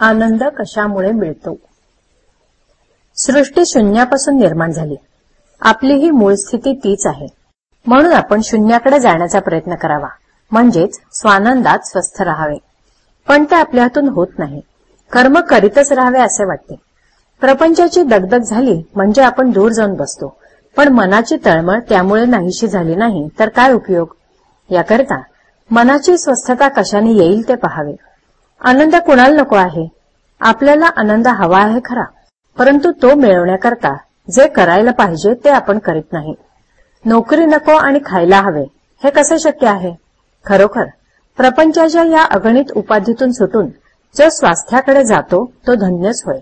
आनंद कशामुळे मिळतो? सृष्टी शून्यापासून निर्माण झाली. आपली ही मूळ स्थिती तीच आहे. म्हणून आपण शून्याकडे जाण्याचा प्रयत्न करावा. म्हणजेच स्वानंदात स्वस्थ राहावे. पण ते आपल्या हातून होत नाही. कर्म करीतच राहावे असे वाटते. प्रपंचाची दगदग झाली म्हणजे आपण दूर जाऊन बसतो. पण मनाची तळमळ त्यामुळे नाहीशी झाली नाही तर काय उपयोग? याकरिता मनाची स्वस्थता कशाने येईल ते पहावे. आनंद कुणाला नको आहे. आपल्याला आनंद हवा आहे खरा. परंतु तो मिळवण्याकरता जे करायला पाहिजे ते आपण करीत नाही. नोकरी नको आणि खायला हवे हे कसे शक्य आहे? खरोखर प्रपंचाच्या या अगणित उपाधीतून सुटून जो स्वास्थ्याकडे जातो तो धन्यच होय.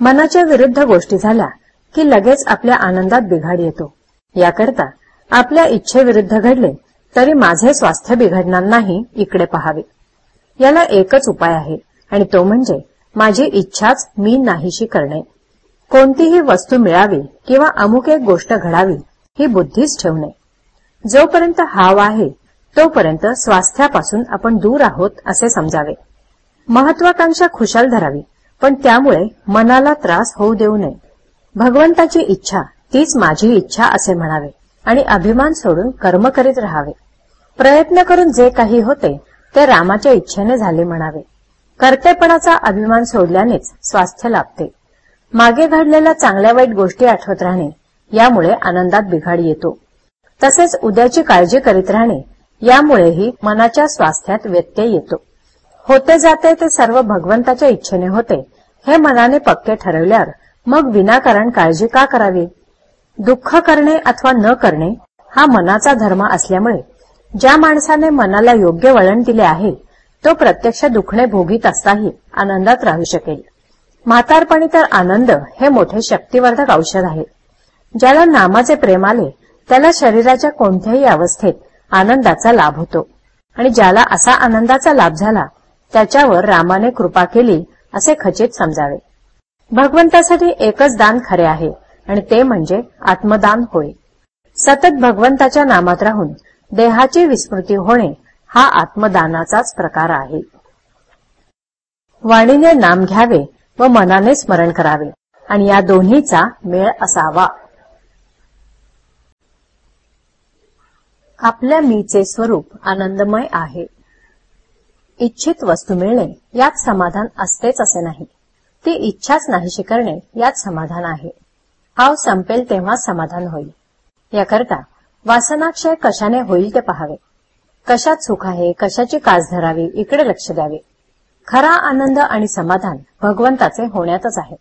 मनाच्या विरुद्ध गोष्टी झाल्या की लगेच आपल्या आनंदात बिघाड येतो. याकरता आपल्या इच्छेविरुद्ध घडले तरी माझे स्वास्थ्य बिघडणार नाही इकडे पहावे. याला एकच उपाय आहे आणि तो म्हणजे माझी इच्छाच मी नाहीशी करणे. कोणतीही वस्तू मिळावी किंवा अमुक एक गोष्ट घडावी ही बुद्धीच ठेवणे. जोपर्यंत हाव आहे तोपर्यंत स्वास्थ्यापासून आपण दूर आहोत असे समजावे. महत्वाकांक्षा खुशाल धरावी पण त्यामुळे मनाला त्रास होऊ देऊ नये. भगवंताची इच्छा तीच माझी इच्छा असे म्हणावे आणि अभिमान सोडून कर्म करीत राहावे. प्रयत्न करून जे काही होते ते रामाच्या इच्छेने झाले म्हणावे. कर्तेपणाचा अभिमान सोडल्यानेच स्वास्थ्य लाभते. मागे घडलेल्या चांगल्या वाईट गोष्टी आठवत राहणे यामुळे आनंदात बिघाड येतो. तसेच उद्याची काळजी करीत राहणे यामुळेही मनाच्या स्वास्थ्यात व्यत्यय येतो. होते जाते ते सर्व भगवंताच्या इच्छेने होते हे मनाने पक्के ठरवल्यावर मग विनाकारण काळजी का करावी? दुःख करणे अथवा न करणे हा मनाचा धर्म असल्यामुळे ज्या माणसाने मनाला योग्य वळण दिले आहे तो प्रत्यक्ष दुखणे भोगीत असताही आनंदात राहू शकेल. म्हातारपणी तर आनंद हे मोठे शक्तिवर्धक औषध आहे. ज्याला नामाचे प्रेम आले त्याला शरीराच्या कोणत्याही अवस्थेत आनंदाचा लाभ होतो. आणि ज्याला असा आनंदाचा लाभ झाला त्याच्यावर रामाने कृपा केली असे खचित समजावे. भगवंतासाठी एकच दान खरे आहे आणि ते म्हणजे आत्मदान होय. सतत भगवंताच्या नामात राहून देहाची विस्मृती होणे हा आत्मदानाचाच प्रकार आहे. वाणीने नाम घ्यावे व मनाने स्मरण करावे आणि या दोन्हीचा मेळ असावा. आपल्या मीचे स्वरूप आनंदमय आहे. इच्छित वस्तू मिळणे यात समाधान असतेच असे नाही. ती इच्छाच नाहीशी करणे यात समाधान आहे. हाव संपेल तेव्हा समाधान होईल. याकरता वासनाक्षय कशाने होईल ते पहावे. कशात सुख आहे कशाची कास धरावी इकडे लक्ष द्यावे. खरा आनंद आणि समाधान भगवंताचे होण्यातच आहे.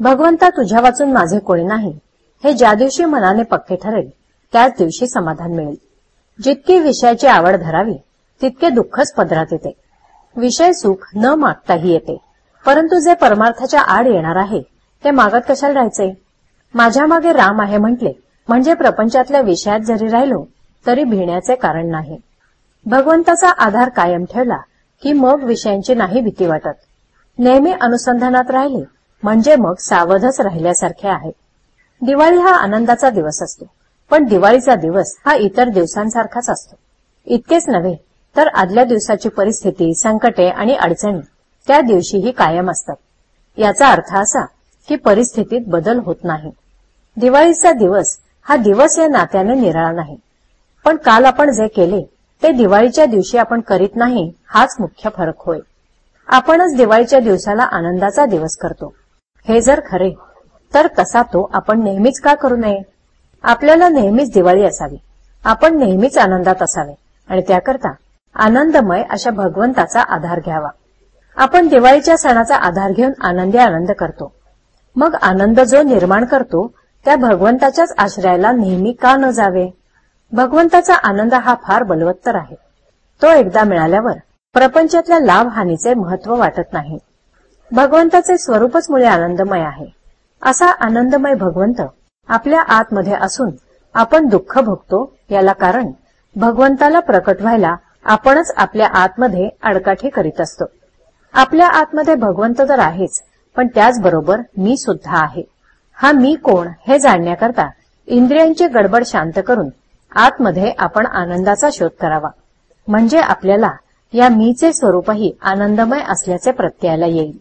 भगवंता तुझ्या वाचून माझे कोणी नाही हे ज्या दिवशी मनाने पक्के ठरेल त्याच दिवशी समाधान मिळेल. जितकी विषयाची आवड धरावी तितके दुःखच पदरात येते. विषय सुख न मागताही येते. परंतु जे परमार्थाच्या आड येणार आहे ते मागत कशाला राहायचे माझ्या मागे राम आहे म्हटले म्हणजे प्रपंचातल्या विषयात जरी राहिलो तरी भिण्याचे कारण नाही. भगवंताचा आधार कायम ठेवला की मग विषयांची नाही भीती वाटत. नेहमी अनुसंधानात राहिले म्हणजे मग सावधच राहिल्यासारखे आहे. दिवाळी हा आनंदाचा दिवस असतो पण दिवाळीचा दिवस हा इतर दिवसांसारखाच असतो. इतकेच नव्हे तर आदल्या दिवसाची परिस्थिती संकटे आणि अडचणी त्या दिवशीही कायम असतात. याचा अर्थ असा की परिस्थितीत बदल होत नाही. दिवाळीचा दिवस हा दिवस या नात्याने निराळा नाही. पण काल आपण जे केले ते दिवाळीच्या दिवशी आपण करीत नाही हाच मुख्य फरक होय. आपणच दिवाळीच्या दिवसाला आनंदाचा दिवस करतो. हे जर खरे तर तसा तो आपण नेहमीच का करू नये? आपल्याला नेहमीच दिवाळी असावी. आपण नेहमीच आनंदात असावे. आणि त्याकरता आनंदमय अशा भगवंताचा आधार घ्यावा. आपण दिवाळीच्या सणाचा आधार घेऊन आनंदी आनंद करतो. मग आनंद जो निर्माण करतो त्या भगवंताच्याच आश्रयाला नेहमी का न जावे? भगवंताचा आनंद हा फार बलवत्तर आहे. तो एकदा मिळाल्यावर प्रपंचातल्या लाभ हानीचे महत्त्व वाटत नाही. भगवंताचे स्वरूपच मुळे आनंदमय आहे. असा आनंदमय भगवंत आपल्या आतमध्ये असून आपण दुःख भोगतो याला कारण भगवंताला प्रकट व्हायला आपणच आपल्या आतमध्ये अडकाठी करीत असतो. आपल्या आतमध्ये भगवंत तर आहेच पण त्याचबरोबर मी सुद्धा आहे. हा मी कोण हे जाणण्याकरता इंद्रियांची गडबड शांत करून आतमध्ये आपण आनंदाचा शोध करावा. म्हणजे आपल्याला या मीचे स्वरूपही आनंदमय असल्याचे प्रत्ययाला येईल.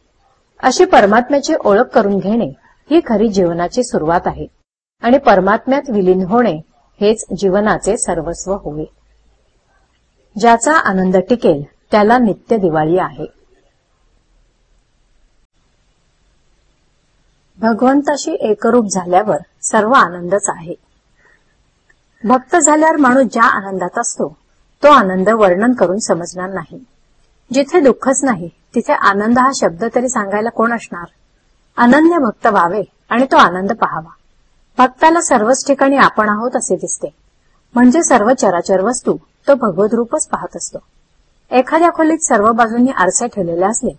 अशी परमात्म्याची ओळख करून घेणे ही खरी जीवनाची सुरुवात आहे. आणि परमात्म्यात विलीन होणे हेच जीवनाचे सर्वस्व होय. ज्याचा आनंद टिकेल त्याला नित्य दिवाळी आहे. भगवंताशी एकरूप झाल्यावर सर्व आनंदच आहे. भक्त झाल्यावर माणूस ज्या आनंदात असतो तो आनंद वर्णन करून समजणार नाही. जिथे दुःखच नाही तिथे आनंद हा शब्द तरी सांगायला कोण असणार? अनन्य भक्त व्हावे आणि तो आनंद पहावा. भक्ताला सर्वच ठिकाणी आपण आहोत असे दिसते. म्हणजे सर्व चराचर वस्तू तो भगवत रूपच पाहत असतो. एखाद्या खोलीत सर्व बाजूंनी आरसे ठेवलेले असले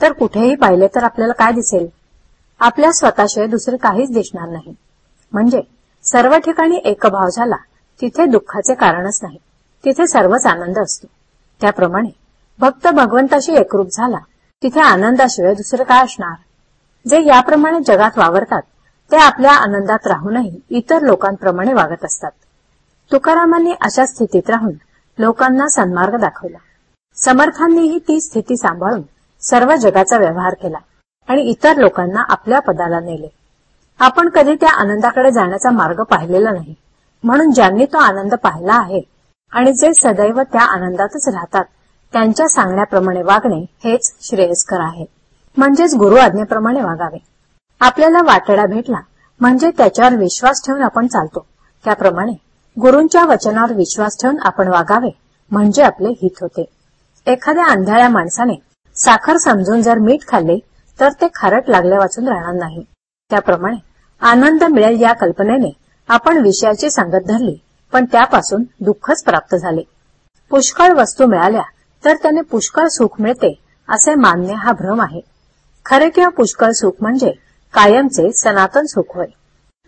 तर कुठेही पाहिले तर आपल्याला काय दिसेल? आपल्या स्वतःशिवाय दुसरे काहीच दिसणार नाही. म्हणजे सर्व ठिकाणी एकभाव झाला तिथे दुःखाचे कारणच नाही. तिथे सर्वच आनंद असतो. त्याप्रमाणे भक्त भगवंताशी एकरूप झाला तिथे आनंदाशिवाय दुसरे काय असणार? जे याप्रमाणे जगात वावरतात ते आपल्या आनंदात राहूनही इतर लोकांप्रमाणे वागत असतात. तुकारामांनी अशा स्थितीत राहून लोकांना सन्मार्ग दाखवला. समर्थांनीही ती स्थिती सांभाळून सर्व जगाचा व्यवहार केला. आणि इतर लोकांना आपल्या पदाला नेले. आपण कधी त्या आनंदाकडे जाण्याचा मार्ग पाहिलेला नाही. म्हणून ज्यांनी तो आनंद पाहिला आहे आणि जे सदैव त्या आनंदातच राहतात त्यांच्या सांगण्याप्रमाणे वागणे हेच श्रेयस्कर आहे. म्हणजेच गुरु आज्ञेप्रमाणे वागावे. आपल्याला वाटडा भेटला म्हणजे त्याच्यावर विश्वास ठेवून आपण चालतो. त्याप्रमाणे गुरूंच्या वचनावर विश्वास ठेवून आपण वागावे म्हणजे आपले हित होते. एखाद्या अंधाळ्या माणसाने साखर समजून जर मीठ खाल्ले तर ते खारट लागल्या वाचून राहणार नाही. त्याप्रमाणे आनंद मिळेल या कल्पनेने आपण विषयाची सांगत धरली पण त्यापासून दुःखच प्राप्त झाले. पुष्कळ वस्तू मिळाल्या तर त्याने पुष्कळ सुख मिळते असे मानणे हा भ्रम आहे. खरे किंवा पुष्कळ सुख म्हणजे कायमचे सनातन सुख होय.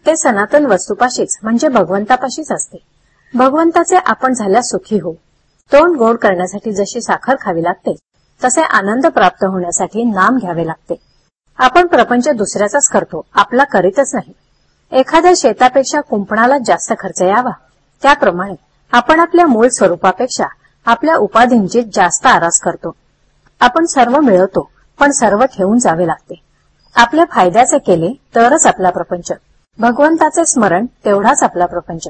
ते सनातन वस्तूपाशीच म्हणजे भगवंतापाशीच असते. भगवंताचे आपण झाल्यास सुखी हो तोंड गोड करण्यासाठी जशी साखर खावी लागते तसे आनंद प्राप्त होण्यासाठी नाम घ्यावे लागते. आपण प्रपंच दुसऱ्याचाच करतो आपला करीतच नाही. एखाद्या शेतापेक्षा कुंपणाला जास्त खर्च यावा. त्याप्रमाणे आपण आपल्या मूळ स्वरूपापेक्षा आपल्या उपाधींची जास्त आरास करतो. आपण सर्व मिळवतो पण सर्व ठेवून जावे लागते. आपल्या फायद्याचे केले तरच आपला प्रपंच. भगवंताचे स्मरण तेवढाच आपला प्रपंच.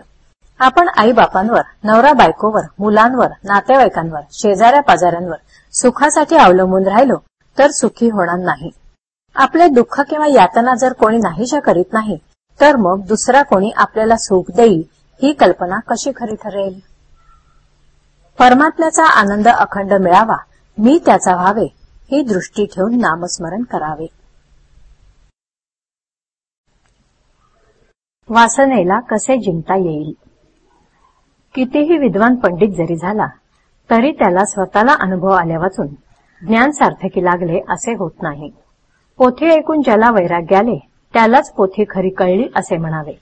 आपण आई बापांवर नवरा बायकोवर मुलांवर नातेवाईकांवर शेजाऱ्या पाजाऱ्यांवर सुखासाठी अवलंबून राहिलो तर सुखी होणार नाही. आपले दुःख किंवा यातना जर कोणी नाहीशा करीत नाही तर मग दुसरा कोणी आपल्याला सुख देईल ही कल्पना कशी खरी ठरेल? परमात्म्याचा आनंद अखंड मिळावा मी त्याचा व्हावे ही दृष्टी ठेवून नामस्मरण करावे. वासनेला कसे जिंकता येईल? कितीही विद्वान पंडित जरी झाला तरी त्याला स्वतःला अनुभव आल्या वाचून ज्ञान सार्थकी लागले असे होत नाही. पोथी ऐकून ज्याला वैराग्य आले त्यालाच पोथी खरी कळली असे म्हणावे.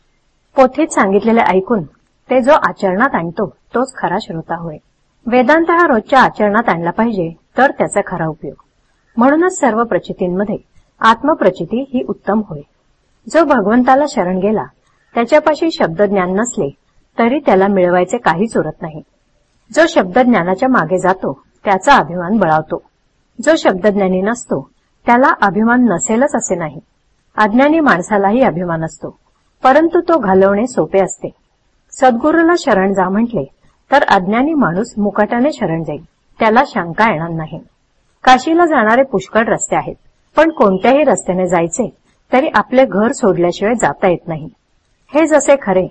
पोथीत सांगितलेले ऐकून ते जो आचरणात आणतो तोच खरा श्रोता होय. वेदांत हा रोजच्या आचरणात आणला पाहिजे तर त्याचा खरा उपयोग. म्हणूनच सर्व प्रचितींमध्ये आत्मप्रचिती ही उत्तम होय. जो भगवंताला शरण गेला त्याच्यापाशी शब्दज्ञान नसले तरी त्याला मिळवायचे काहीच उरत नाही. जो शब्दज्ञानाच्या मागे जातो त्याचा अभिमान बळावतो. जो शब्दज्ञानी नसतो त्याला अभिमान नसेलच असे नाही. अज्ञानी माणसालाही अभिमान असतो परंतु तो घालवणे सोपे असते. सद्गुरूला शरण जा म्हटले तर अज्ञानी माणूस मुकाटाने शरण जाईल त्याला शंका येणार नाही. काशीला जाणारे पुष्कळ रस्ते आहेत पण कोणत्याही रस्त्याने जायचे तरी आपले घर सोडल्याशिवाय जाता येत नाही. हे जसे खरे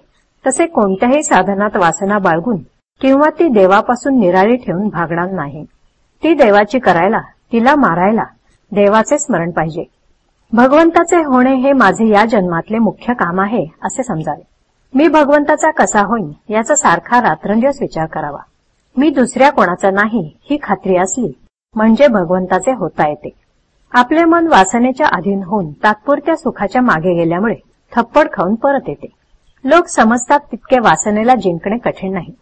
तसे कोणत्याही साधनात वासना बाळगून किंवा ती देवापासून निराळी ठेवून भागणार नाही. ती देवाची करायला तिला मारायला देवाचे स्मरण पाहिजे. भगवंताचे होणे हे माझे या जन्मातले मुख्य काम आहे असे समजावे. मी भगवंताचा कसा होईन याचा सारखा रात्रंदिवस विचार करावा. मी दुसऱ्या कोणाचा नाही ही खात्री असली म्हणजे भगवंताचे होता येते. आपले मन वासनेच्या अधीन होऊन तात्पुरत्या सुखाच्या मागे गेल्यामुळे थप्पड खाऊन परत येते. लोक समजतात तितके वासनेला जिंकणे कठीण नाही.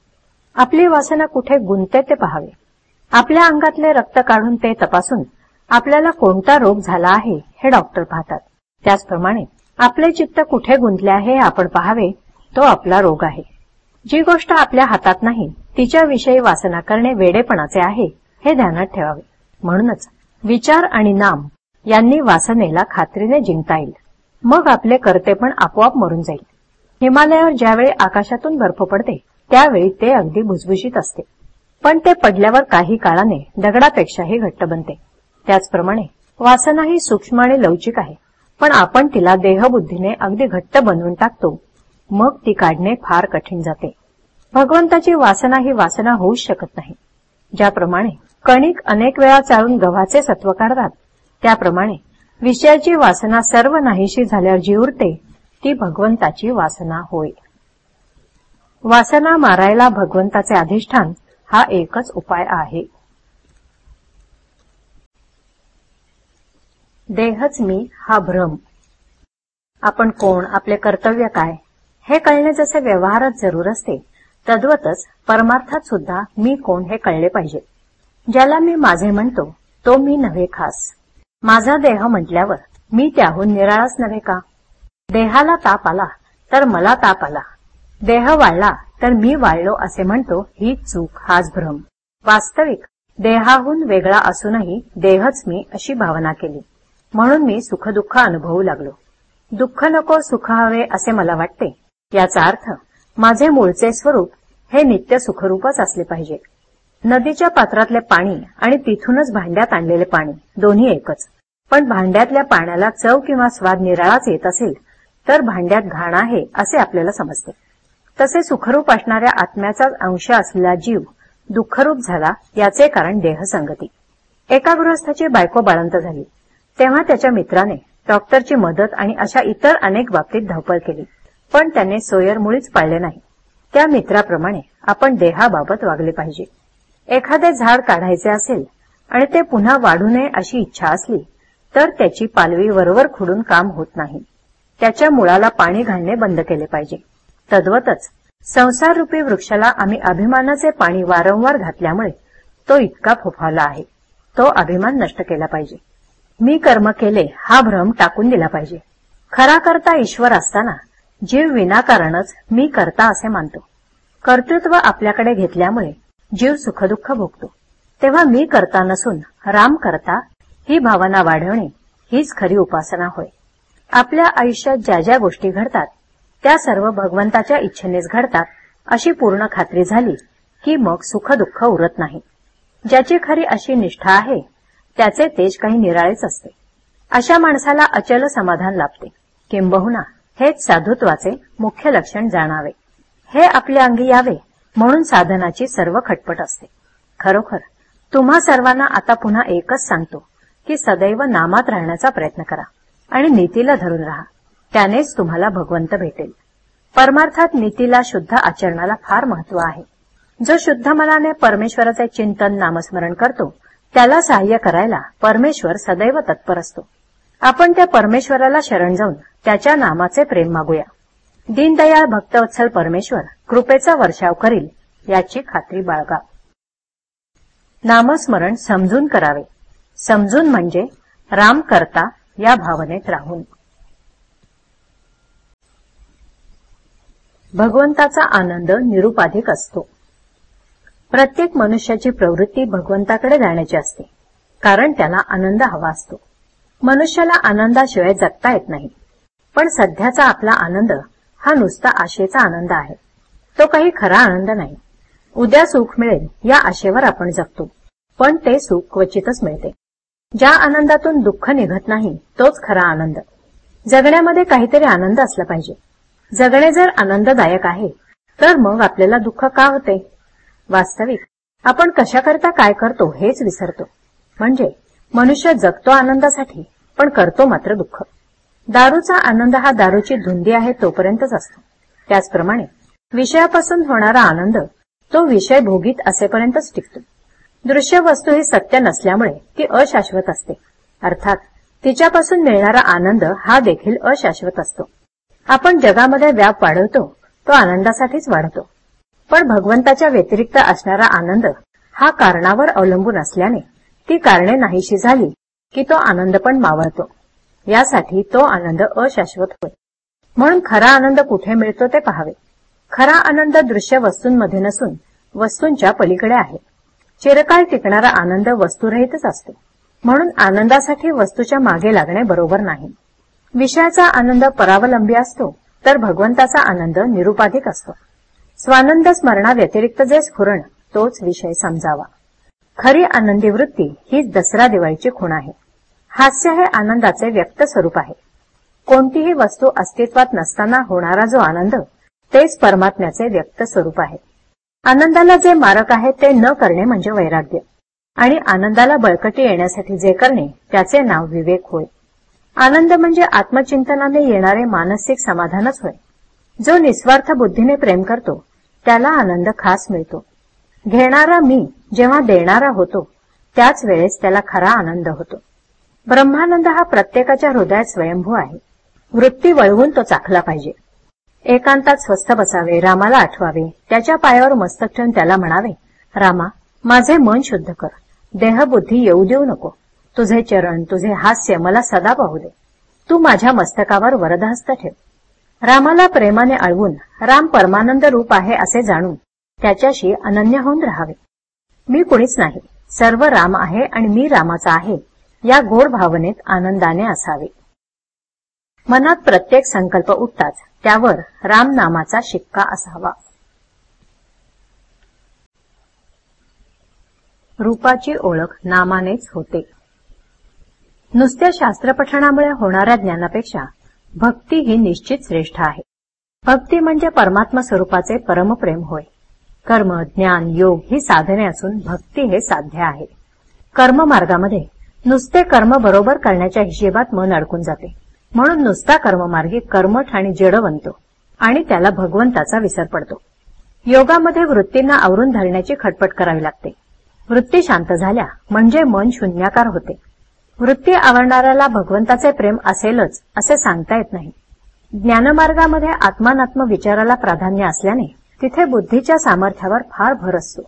आपली वासना कुठे गुंते ते पहावे. आपल्या अंगातले रक्त काढून ते तपासून आपल्याला कोणता रोग झाला आहे हे डॉक्टर पाहतात. त्याचप्रमाणे आपले चित्त कुठे गुंतले आहे आपण पाहावे तो आपला रोग आहे. जी गोष्ट आपल्या हातात नाही तिच्याविषयी वासना करणे वेडेपणाचे आहे हे ध्यानात ठेवावे. म्हणूनच विचार आणि नाम यांनी वासनेला खात्रीने जिंकता येईल. मग आपले करते पण आपोआप मरून जाईल. हिमालयावर ज्यावेळी आकाशातून बर्फ पडते त्यावेळी ते अगदी भुसभुशीत असते. पण ते पडल्यावर काही काळाने दगडापेक्षाही घट्ट बनते. त्याचप्रमाणे वासना ही सूक्ष्म आणि लवचिक आहे. पण आपण तिला देहबुद्धीने अगदी घट्ट बनवून टाकतो. मग ती काढणे फार कठीण जाते. भगवंताची वासना ही वासना होऊच शकत नाही. ज्याप्रमाणे कणिक अनेक वेळा चाळून गव्हाचे सत्व काढतात त्याप्रमाणे विषयाची वासना सर्व नाहीशी झाल्यावर जी उरते ती भगवंताची वासना होय. वासना मारायला भगवंताचे अधिष्ठान हा एकच उपाय आहे. देहच मी हा भ्रम. आपण कोण आपले कर्तव्य काय? हे कळणे जसे व्यवहारात जरूर असते तद्वतच परमार्थात सुद्धा मी कोण हे कळले पाहिजे. ज्याला मी माझे म्हणतो तो मी नव्हे खास. माझा देह म्हटल्यावर मी त्याहून निराळाच नव्हे का? देहाला ताप आला तर मला ताप आला. देह वाढला तर मी वाळलो असे म्हणतो ही चूक हाच भ्रम. वास्तविक देहाहून वेगळा असूनही देहच मी अशी भावना केली. म्हणून मी सुखदुःख अनुभवू लागलो. दुःख नको सुख हवे असे मला वाटते. याचा अर्थ माझे मूळचे स्वरूप हे नित्य सुखरूपच असले पाहिजे. नदीच्या पात्रातले पाणी आणि तिथूनच भांड्यात आणलेले पाणी दोन्ही एकच. पण भांड्यातल्या पाण्याला चव किंवा स्वाद निराळाच येत असेल तर भांड्यात घाण आहे असे आपल्याला समजते. तसे सुखरूप असणाऱ्या आत्म्याचा अंश असलेला जीव दुःखरूप झाला याचे कारण देहसंगती. एका गृहस्थाची बायको बाळंत झाली. तेव्हा त्याच्या मित्राने डॉक्टरची मदत आणि अशा इतर अनेक बाबतीत धावपळ केली. पण त्याने सोयर मुळीच पाळले नाही. त्या मित्राप्रमाणे आपण देहाबाबत वागले पाहिजे. एखादे झाड काढायचे असेल आणि ते पुन्हा वाढू नये अशी इच्छा असली तर त्याची पालवी वरवर खुडून काम होत नाही. त्याच्या मुळाला पाणी घालणे बंद केले पाहिजे. तद्वतच संसार रूपी वृक्षाला आम्ही अभिमानाचे पाणी वारंवार घातल्यामुळे तो इतका फोफावला आहे. तो अभिमान नष्ट केला पाहिजे. मी कर्म केले हा भ्रम टाकून दिला पाहिजे. खरा करता ईश्वर असताना जीव विनाकारणच मी करता असे मानतो. कर्तृत्व आपल्याकडे घेतल्यामुळे जीव सुखदुःख भोगतो. तेव्हा मी करता नसून राम करता ही भावना वाढवणे हीच खरी उपासना होय. आपल्या आयुष्यात ज्या ज्या गोष्टी घडतात त्या सर्व भगवंताच्या इच्छेनेच घडतात अशी पूर्ण खात्री झाली की मग सुख दुःख उरत नाही. ज्याची खरी अशी निष्ठा आहे त्याचे तेज काही निराळेच असते. अशा माणसाला अचल समाधान लाभते. किंबहुना हेच साधुत्वाचे मुख्य लक्षण जाणावे. हे आपल्या अंगी यावे म्हणून साधनाची सर्व खटपट असते. खरोखर तुम्हा सर्वांना आता पुन्हा एकच सांगतो की सदैव नामात राहण्याचा प्रयत्न करा आणि नीतीला धरून राहा. त्यानेच तुम्हाला भगवंत भेटेल. परमार्थात नीतीला शुद्ध आचरणाला फार महत्त्व आहे. जो शुद्ध मनाने परमेश्वराचे चिंतन नामस्मरण करतो त्याला सहाय्य करायला परमेश्वर सदैव तत्पर असतो. आपण त्या परमेश्वराला शरण जाऊन त्याच्या नामाचे प्रेम मागूया. दीनदयाळ भक्तवत्सल परमेश्वर कृपेचा वर्षाव करील याची खात्री बाळगा नामस्मरण समजून करावे. समजून म्हणजे राम करता या भावनेत राहून. भगवंताचा आनंद निरुपाधिक असतो. प्रत्येक मनुष्याची प्रवृत्ती भगवंताकडे जाण्याची असते कारण त्याला आनंद हवा असतो. मनुष्याला आनंदाशिवाय जगता येत नाही पण सध्याचा आपला आनंद हा नुसता आशेचा आनंद आहे. तो काही खरा आनंद नाही. उद्या सुख मिळेल या आशेवर आपण जगतो पण ते सुख क्वचितच मिळते. ज्या आनंदातून दुःख निघत नाही तोच खरा आनंद. जगण्यामध्ये काहीतरी आनंद असला पाहिजे. जगणे जर आनंददायक आहे तर मग आपल्याला दुःख का होते? वास्तविक. आपण कशाकरता काय करतो हेच विसरतो. म्हणजे मनुष्य जगतो आनंदासाठी पण करतो मात्र दुःख. दारूचा आनंद हा दारूची धुंदी आहे तोपर्यंतच असतो. त्याचप्रमाणे विषयापासून होणारा आनंद तो विषय भोगीत असेपर्यंतच टिकतो. दृश्य वस्तू ही सत्य नसल्यामुळे ती अशाश्वत असते. अर्थात तिच्यापासून मिळणारा आनंद हा देखील अशाश्वत असतो. आपण जगामध्ये व्याप वाढवतो तो आनंदासाठीच वाढतो. पण भगवंताच्या व्यतिरिक्त असणारा आनंद हा कारणावर अवलंबून असल्याने ती कारणे नाहीशी झाली की तो आनंद पण मावळतो. यासाठी तो आनंद अशाश्वत होय. म्हणून खरा आनंद कुठे मिळतो ते पहावे. खरा आनंद दृश्य वस्तूंमध्ये नसून वस्तूंच्या पलीकडे आहे. चिरकाळ टिकणारा आनंद वस्तुरहितच असतो. म्हणून आनंदासाठी वस्तूच्या मागे लागणे बरोबर नाही. विषयाचा आनंद परावलंबी असतो तर भगवंताचा आनंद निरुपाधिक असतो. स्वानंद स्मरणाव्यतिरिक्त जे स्फुरण तोच विषय समजावा. खरी आनंदी वृत्ती हीच दसरा दिवाळीची खूण आहे. हास्य हे आनंदाचे व्यक्त स्वरूप आहे. कोणतीही वस्तू अस्तित्वात नसताना होणारा जो आनंद तेच परमात्म्याचे व्यक्त स्वरूप आहे. आनंदाला जे मारक आहे ते न करणे म्हणजे वैराग्य. आणि आनंदाला बळकटी येण्यासाठी जे करणे त्याचे नाव विवेक होय. आनंद म्हणजे आत्मचिंतनाने येणारे मानसिक समाधानच होय. जो निस्वार्थ बुद्धीने प्रेम करतो त्याला आनंद खास मिळतो. घेणारा मी जेव्हा देणारा होतो त्याच वेळेस त्याला खरा आनंद होतो. ब्रह्मानंद हा प्रत्येकाच्या हृदयात स्वयंभू आहे. वृत्ती वळवून तो चाखला पाहिजे. एकांतात स्वस्थ बसावे रामाला आठवावे त्याच्या पायावर मस्तक ठेवून त्याला म्हणावे रामा माझे मन शुद्ध कर. देहबुद्धी येऊ देऊ नको. तुझे चरण तुझे हास्य मला सदा पाहू दे. तू माझ्या मस्तकावर वरदहस्त ठेव. रामाला प्रेमाने अळवून राम परमानंद रूप आहे असे जाणून त्याच्याशी अनन्य होऊन राहावे. मी कुणीच नाही. सर्व राम आहे आणि मी रामाचा आहे. या गोड भावनेत आनंदाने असावे. मनात प्रत्येक संकल्प उठताच त्यावर राम नामाचा शिक्का असावा. रूपाची ओळख नामानेच होते. नुसत्या शास्त्रपठणामुळे होणाऱ्या ज्ञानापेक्षा भक्ती ही निश्चित श्रेष्ठ आहे. भक्ती म्हणजे परमात्मा स्वरूपाचे परमप्रेम होय. कर्म ज्ञान योग ही साधने असून भक्ती हे साध्य आहे. कर्म मार्गामध्ये नुसते कर्म बरोबर करण्याच्या हिशेबात मन अडकून जाते. म्हणून नुसता कर्ममार्गी कर्मठ आणि जड बनतो आणि त्याला भगवंताचा विसर पडतो. योगामध्ये वृत्तींना आवरून धरण्याची खटपट करावी लागते. वृत्ती शांत झाल्या म्हणजे मन शून्याकार होते. वृत्ती आवडणाऱ्याला भगवंताचे प्रेम असेलच असे सांगता येत नाही. ज्ञानमार्गामध्ये आत्मानात्म विचाराला प्राधान्य असल्याने तिथे बुद्धीच्या सामर्थ्यावर फार भर असतो.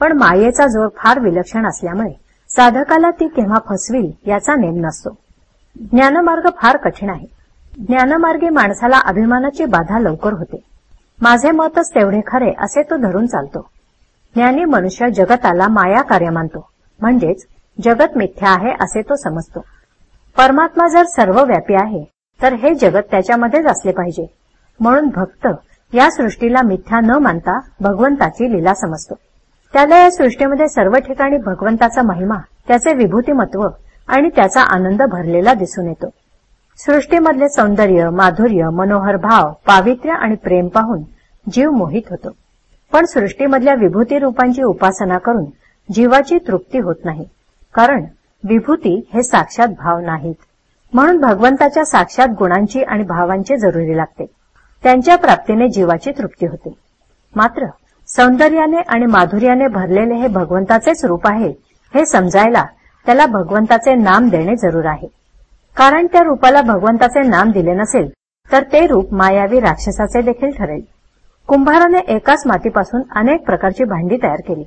पण मायेचा जोर फार विलक्षण असल्यामुळे साधकाला ती केव्हा फसवी याचा नेम नसतो. ज्ञानमार्ग फार कठीण आहे. ज्ञानमार्गी माणसाला अभिमानाची बाधा लवकर होते. माझे मतच तेवढे खरे असे तो धरून चालतो. ज्ञानी मनुष्य जगताला माया कार्य मानतो. म्हणजेच जगत मिथ्या आहे असे तो समजतो. परमात्मा जर सर्वव्यापी आहे तर हे जगत त्याच्यामध्येच असले पाहिजे. म्हणून भक्त या सृष्टीला मिथ्या न मानता भगवंताची लीला समजतो. त्याला या सृष्टीमध्ये सर्व ठिकाणी भगवंताचा महिमा त्याचे विभूतिमत्व आणि त्याचा आनंद भरलेला दिसून येतो. सृष्टीमधले सौंदर्य माधुर्य मनोहर भाव पावित्र्य आणि प्रेम पाहून जीव मोहित होतो. पण सृष्टीमधल्या विभूती रूपांची उपासना करून जीवाची तृप्ती होत नाही. कारण विभूती हे साक्षात भाव नाहीत. म्हणून भगवंताच्या साक्षात गुणांची आणि भावांची जरुरी लागते. त्यांच्या प्राप्तीने जीवाची तृप्ती होते. मात्र सौंदर्याने आणि माधुर्याने भरलेले हे भगवंताचेच रूप आहे हे समजायला त्याला भगवंताचे नाम देणे जरूर आहे. कारण त्या रूपाला भगवंताचे नाम दिले नसेल तर ते रूप मायावी राक्षसाचे देखील ठरेल. कुंभाराने एकाच मातीपासून अनेक प्रकारची भांडी तयार केली.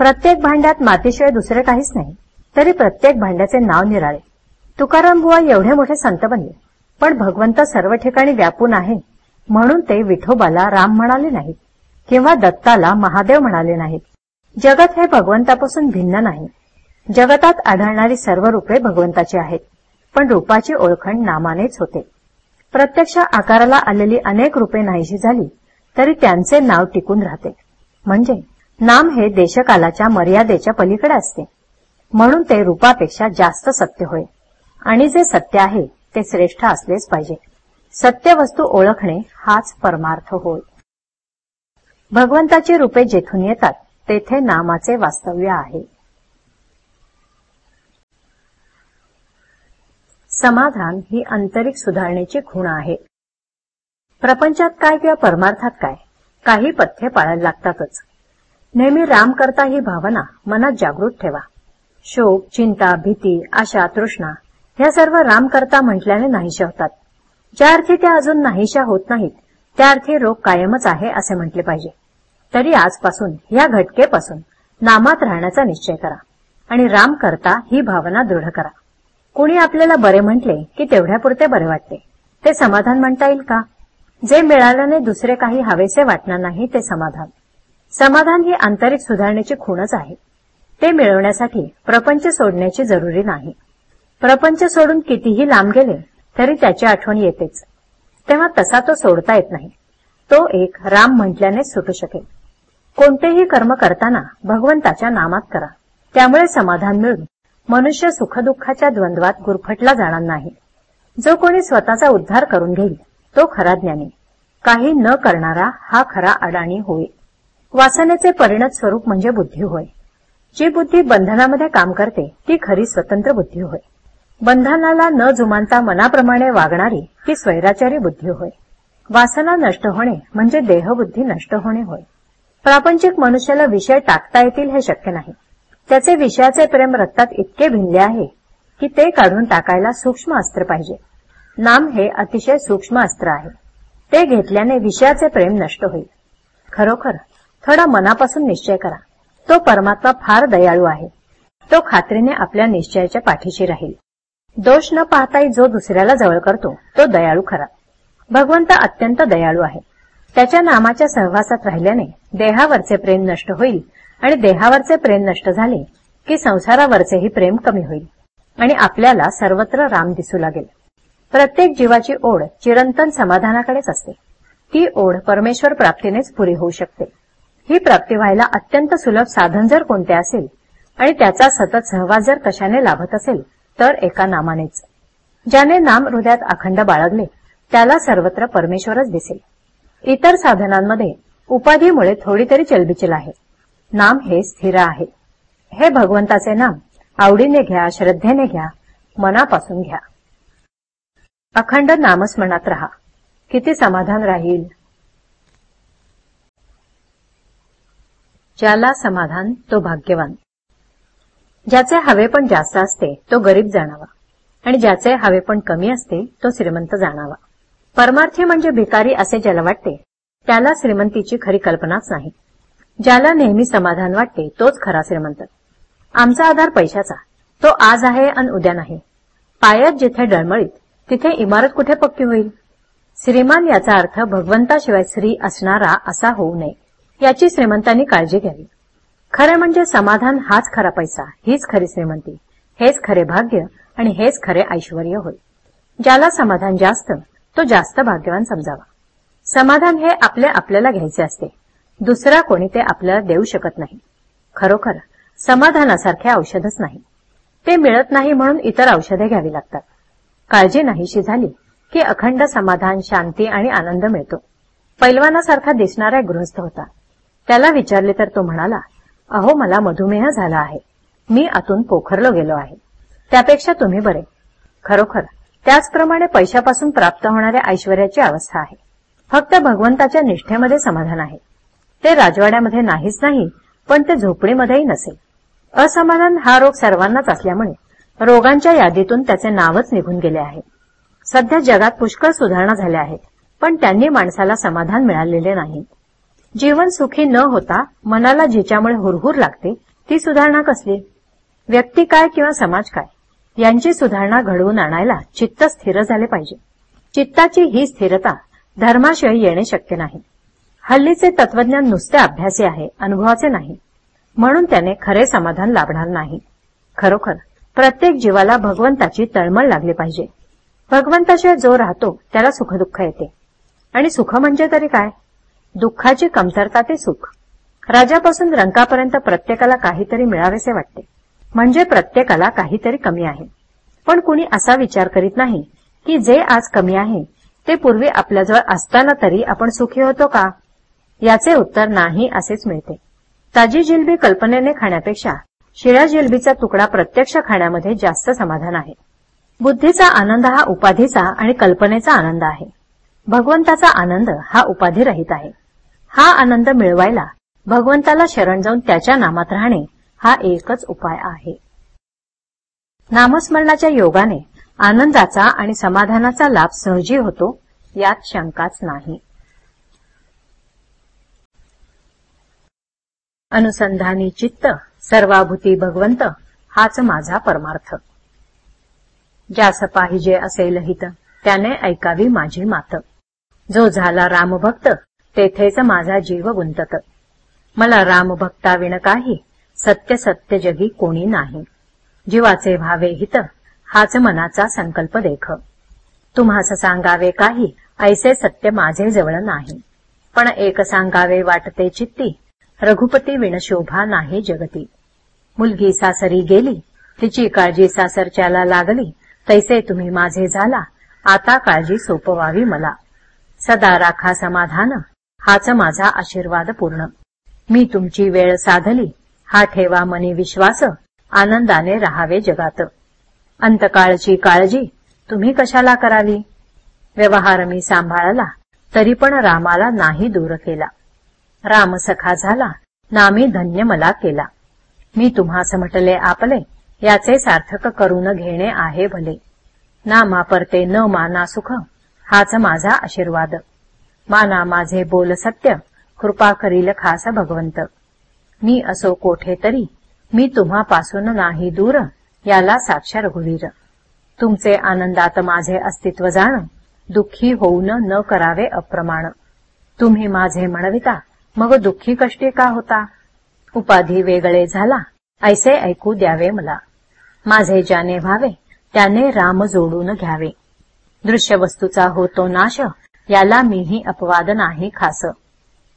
प्रत्येक भांड्यात मातीशिवाय दुसरे काहीच नाही. तरी प्रत्येक भांड्याचे नाव निराळे. तुकाराम बुवा एवढे मोठे संत बनले. पण भगवंत सर्व ठिकाणी व्यापून आहे म्हणून ते विठोबाला राम म्हणाले नाहीत. किंवा दत्ताला महादेव म्हणाले नाहीत. जगत हे भगवंतापासून भिन्न नाही. जगतात आढळणारी सर्व रूपे भगवंताची आहेत. पण रूपाची ओळखण नामानेच होते. प्रत्यक्ष आकाराला आलेली अनेक रूपे नाहीशी झाली तरी त्यांचे नाव टिकून राहते. म्हणजे? नाम हे देशकालाच्या मर्यादेच्या पलीकडे असते. म्हणून ते रूपापेक्षा जास्त सत्य होय. आणि जे सत्य आहे ते श्रेष्ठ असलेच पाहिजे. सत्य वस्तू ओळखणे हाच परमार्थ होय. भगवंताची रूपे जेथून येतात तेथे नामाचे वास्तव्य आहे. समाधान ही आंतरिक सुधारणेची खूण आहे. प्रपंचात काय किंवा परमार्थात काय काही पथ्ये पाळायला लागतातच. नेहमी राम करता ही भावना मनात जागृत ठेवा. शोक चिंता भीती आशा तृष्णा ह्या सर्व राम करता म्हटल्याने नाहीशा होतात. ज्या अर्थी त्या अजून नाहीशा होत नाहीत त्या अर्थी रोग कायमच आहे असे म्हटले पाहिजे. तरी आजपासून या घटकेपासून नामात राहण्याचा निश्चय करा आणि राम करता ही भावना दृढ करा. कुणी आपल्याला बरे म्हटले की तेवढ्यापुरते बरे वाटते ते समाधान म्हणता येईल का? जे मिळाल्याने दुसरे काही हवेसे वाटणार नाही ते समाधान. समाधान ही आंतरिक सुधारणेची खूणच आहे. ते मिळवण्यासाठी प्रपंच सोडण्याची जरुरी नाही. प्रपंच सोडून कितीही लांब गेले तरी त्याची आठवण येतेच. तेव्हा तसा तो सोडता येत नाही. तो एक राम म्हटल्याने सुटू शकेल. कोणतेही कर्म करताना भगवंताच्या नामात करा. त्यामुळे समाधान मिळून मनुष्य सुखदुःखाच्या द्वंद्वात गुरफटला जाणार नाही. जो कोणी स्वतःचा उद्धार करून घेईल तो खरा ज्ञानी. काही न करणारा हा खरा अडाणी होईल. वासनेचे परिणत स्वरूप म्हणजे बुद्धी होय. जी बुद्धी बंधनामध्ये काम करते ती खरी स्वतंत्र बुद्धी होय. बंधनाला न जुमानता मनाप्रमाणे वागणारी ती स्वैराचारी बुद्धी होय. वासना नष्ट होणे म्हणजे देहबुद्धी नष्ट होणे होय. प्रापंचिक मनुष्याला विषय टाकता येतील हे शक्य नाही. त्याचे विषयाचे प्रेम रक्तात इतके भिनले आहे की ते काढून टाकायला सूक्ष्म अस्त्र पाहिजे. नाम हे अतिशय सूक्ष्म अस्त्र आहे. ते घेतल्याने विषयाचे प्रेम नष्ट होईल. खरोखर थोडा मनापासून निश्चय करा. तो परमात्मा फार दयाळू आहे. तो खात्रीने आपल्या निश्चयाच्या पाठीशी राहील. दोष न पाहताही जो दुसऱ्याला जवळ करतो तो दयाळू खरा. भगवंत अत्यंत दयाळू आहे. त्याच्या नामाच्या सहवासात राहिल्याने देहावरचे प्रेम नष्ट होईल आणि देहावरचे प्रेम नष्ट झाले की संसारावरचेही प्रेम कमी होईल आणि आपल्याला सर्वत्र राम दिसू लागेल. प्रत्येक जीवाची ओढ चिरंतन समाधानाकडेच असते. ती ओढ परमेश्वर प्राप्तीनेच पुरी होऊ शकते. ही प्राप्ती व्हायला अत्यंत सुलभ साधन जर कोणते असेल आणि त्याचा सतत सहवास जर कशाने लाभत असेल तर एका नामानेच. ज्याने नाम हृदयात अखंड बाळगले त्याला सर्वत्र परमेश्वरच दिसेल. इतर साधनांमध्ये उपाधीमुळे थोडी तरी चलबिचल आहे. नाम हे स्थिर आहे. हे भगवंताचे नाम आवडीने घ्या श्रद्धेने घ्या मनापासून घ्या. अखंड नामस्मरणात राहा. किती समाधान राहील. ज्याला समाधान तो भाग्यवान. ज्याचे हवे पण जास्त असते तो गरीब जाणावा. आणि ज्याचे हवे पण कमी असते तो श्रीमंत जाणावा. परमार्थी म्हणजे भिकारी असे ज्याला वाटते त्याला श्रीमंतीची खरी कल्पनाच नाही. ज्याला नेहमी समाधान वाटते तोच खरा श्रीमंत. आमचा आधार पैशाचा. तो आज आहे आणि उद्या नाही. पायात जिथे डळमळीत तिथे इमारत कुठे पक्की होईल? श्रीमान याचा अर्थ भगवंताशिवाय श्री असणारा असा होऊ नये. याची श्रीमंतांनी काळजी घ्यावी. खरं म्हणजे समाधान हाच खरा पैसा हीच खरी श्रीमंती हेच खरे भाग्य आणि हेच खरे ऐश्वर होय. ज्याला समाधान जास्त तो जास्त भाग्यवान समजावा. समाधान हे आपले आपल्याला घ्यायचे असते दुसरा कोणी ते आपल्याला देऊ शकत नाही. खरोखर समाधानासारखे औषधच नाही. ते मिळत नाही म्हणून इतर औषधे घ्यावी लागतात. काळजी नाहीशी झाली की अखंड समाधान शांती आणि आनंद मिळतो. पैलवानासारखा दिसणारा गृहस्थ होता. त्याला विचारले तर तो म्हणाला अहो मला मधुमेह झाला आहे. मी आतून पोखरलो गेलो आहे. त्यापेक्षा तुम्ही बरे. खरोखर. त्याचप्रमाणे पैशापासून प्राप्त होणाऱ्या ऐश्वर्याची अवस्था आहे. फक्त भगवंताच्या निष्ठेमध्ये समाधान आहे. ते राजवाड्यामध्ये नाहीच नाही पण ते झोपडीमध्येही नसेल. असमाधान हा रोग सर्वांनाच असल्यामुळे रोगांच्या यादीतून त्याचे नावच निघून गेले आहे. सध्या जगात पुष्कळ सुधारणा झाल्या आहेत पण त्यांनी माणसाला समाधान मिळालेले नाही. जीवन सुखी न होता मनाला जिच्यामुळे हुरहुर लागते ती सुधारणा कसली? व्यक्ती काय किंवा समाज काय? यांची सुधारणा घडवून आणायला चित्त स्थिर झाले पाहिजे. चित्ताची ही स्थिरता धर्माशिवाय येणे शक्य नाही. हल्लीचे तत्वज्ञान नुसते अभ्यासी आहे अनुभवाचे नाही. म्हणून त्याने खरे समाधान लाभणार नाही. खरोखर प्रत्येक जीवाला भगवंताची तळमळ लागली पाहिजे. भगवंताशिवाय जो राहतो त्याला सुखदुःख येते. आणि सुख म्हणजे तरी काय? दुःखाची कमतरता ते सुख. राजापासून रंकापर्यंत प्रत्येकाला काहीतरी मिळावेसे वाटते. म्हणजे प्रत्येकाला काहीतरी कमी आहे. पण कुणी असा विचार करीत नाही की जे आज कमी आहे ते पूर्वी आपल्याजवळ असताना तरी आपण सुखी होतो का? याचे उत्तर नाही असेच मिळते. ताजी जिलबी कल्पनेने खाण्यापेक्षा शिळ्या जिलबीचा तुकडा प्रत्यक्ष खाण्यामध्ये जास्त समाधान आहे. बुद्धीचा आनंद हा उपाधीचा आणि कल्पनेचा आनंद आहे. भगवंताचा आनंद हा उपाधीरहित आहे. हा आनंद मिळवायला भगवंताला शरण जाऊन त्याच्या नामात राहणे हा एकच उपाय आहे. नामस्मरणाच्या योगाने आनंदाचा आणि समाधानाचा लाभ सहजी होतो यात शंकाच नाही. अनुसंधानी चित्त सर्वाभूती भगवंत हाच माझा परमार्थ. ज्यास पाहिजे असेल हित त्याने ऐकावी माझी मात. जो झाला रामभक्त तेथेच माझा जीव गुंतत. मला रामभक्ता विण काही सत्य सत्य जगी कोणी नाही. जीवाचे भावे हित हाच मनाचा संकल्प देख. तुम्हास सांगावे काही ऐसे सत्य माझे जवळ नाही. पण एक सांगावे वाटते चित्ती रघुपती विणशोभा नाही जगती. मुलगी सासरी गेली तिची काळजी सासरच्याला लागली तैसे तुम्ही माझे झाला आता काळजी सोपवावी मला. सदा राखा समाधान हाच माझा आशीर्वाद पूर्ण. मी तुमची वेळ साधली. हा ठेवा मनी विश्वास. आनंदाने राहावे जगात. अंतकाळची काळजी तुम्ही कशाला करावी? व्यवहार मी सांभाळला तरी पण रामाला नाही दूर केला. राम सखा झाला नामी धन्य मला केला. मी तुम्हास म्हटले आपले याचे सार्थक करून घेणे आहे भले. ना मापरते न माना सुख हाच माझा आशीर्वाद. माना माझे बोल सत्य कृपा करील खास भगवंत. मी असो कोठे तरी मी तुम्हापासून नाही दूर याला साक्ष रघुवीर. तुमचे आनंदात माझे अस्तित्व जाण दुःखी होऊन न करावे अप्रमाण. तुम्ही माझे म्हणविता मग दुःखी कष्टी का होता? उपाधी वेगळे झाला ऐसे ऐकू द्यावे मला. माझे ज्याने व्हावे त्याने राम जोडून घ्यावे. दृश्य वस्तूचा होतो नाश याला मीही अपवाद नाही खास.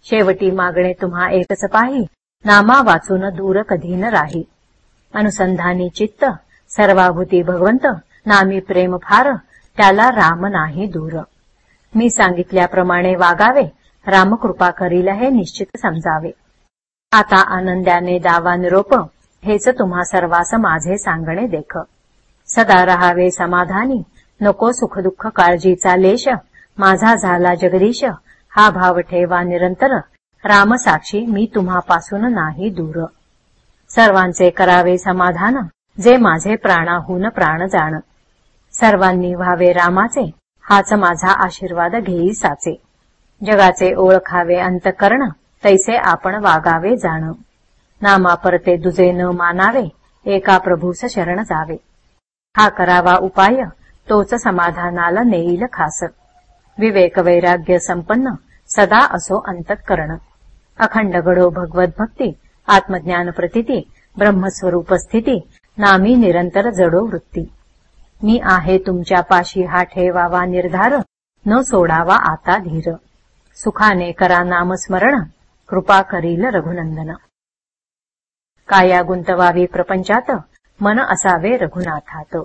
शेवटी मागणे तुम्हा एकच पाही नामा वाचून दूर कधी न राही. अनुसंधानी चित्त सर्वाभूती भगवंत नामी प्रेम फार त्याला राम नाही दूर. मी सांगितल्याप्रमाणे वागावे रामकृपा करील हे निश्चित समजावे. आता आनंदाने दावा निरोप हेच तुम्हा सर्वास माझे सांगणे देख. सदा रहावे समाधानी नको सुखदुःख काळजीचा लेश माझा झाला जगदीश हा भाव ठेवा निरंतर. रामसाक्षी मी तुम्हापासून नाही दूर. सर्वांचे करावे समाधान जे माझे प्राणाहून प्राण जाण. सर्वांनी व्हावे रामाचे हाच माझा आशीर्वाद घेई साचे जगाचे ओळखावे अंतकरण तैसे आपण वागावे जाण. नामा परते दुजे न मानावे एका प्रभूस शरण जावे. हा करावा उपाय तोच समाधानाला नेईल खास. विवेक वैराग्य संपन्न सदा असो अंतःकरण. अखंड गडो भगवत भक्ती आत्मज्ञान प्रतिती ब्रह्मस्वरूप स्थिती नामी निरंतर जडो वृत्ती. मी आहे तुमच्या पाशी हा ठेवावा निर्धार न सोडावा आता धीर. सुखाने करा नामस्मरण कृपा करील रघुनंदन. काया गुंतवावी प्रपंचात मन असावे रघुनाथात.